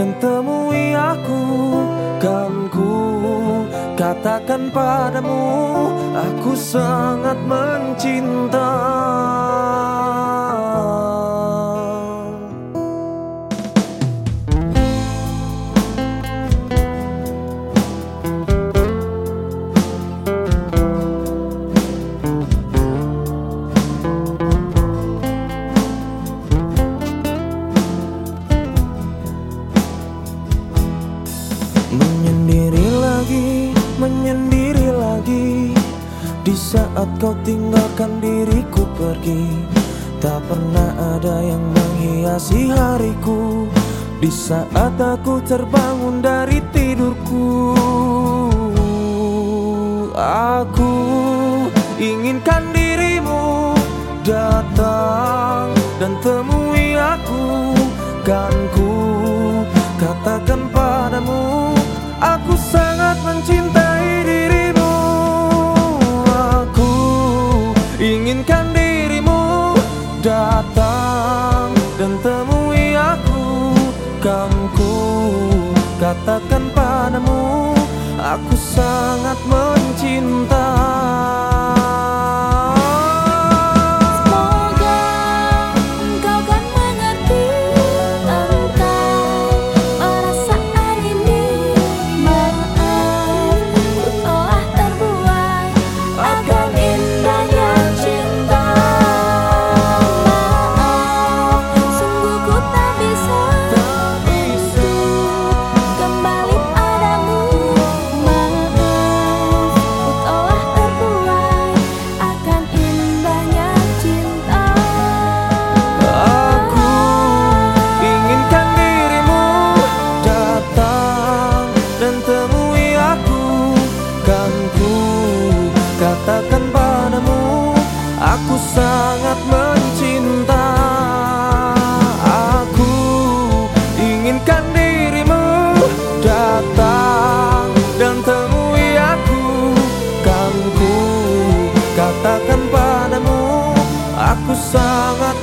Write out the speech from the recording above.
dan temui aku. Kan ku katakan padamu Aku sangat mencinta Menyendiri lagi, menyendiri lagi. Di saat kau tinggalkan diriku pergi Tak pernah ada yang menghiasi hariku. Di saat aku terbangun dari tidurku Aku inginkan dirimu Aku sangat mencintai dirimu. Aku inginkan dirimu datang dan temui aku. Ku katakan padamu Aku sangat mencinta Aku sangat mencinta. Aku inginkan dirimu datang dan temui aku. Kan ku katakan padamu Aku sangat